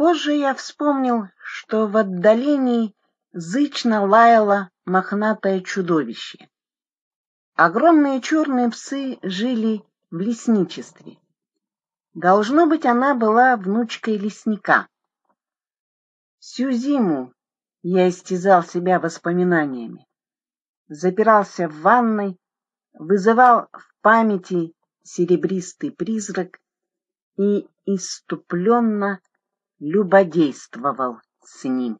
Позже я вспомнил, что в отдалении зычно лаяло мохнатое чудовище. Огромные черные псы жили в лесничестве. Должно быть, она была внучкой лесника. Всю зиму я истязал себя воспоминаниями. Запирался в ванной, вызывал в памяти серебристый призрак и иступленно любодействовал с ним.